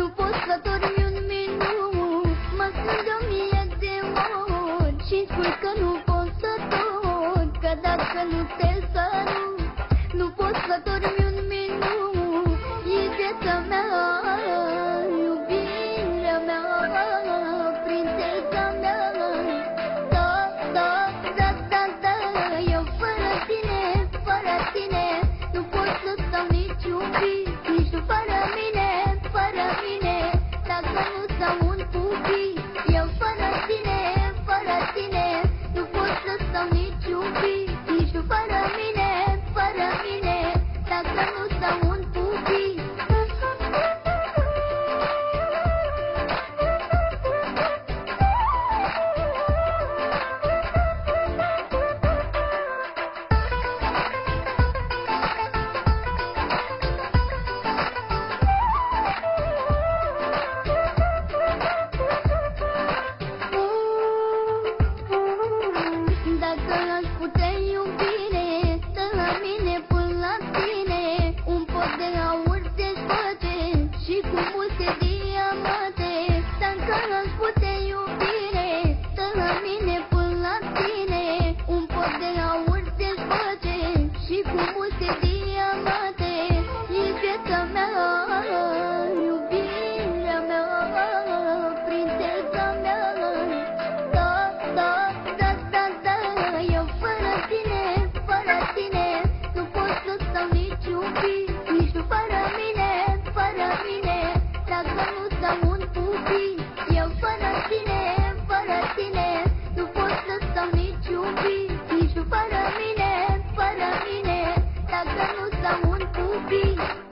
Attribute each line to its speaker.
Speaker 1: Nu pot să dormi un minut. Mă strâng o mie de ori Și spui că nu pot să dorm Că dacă luptez să nu Nu pot să dormi un minut. E viața mea one thing I want. be.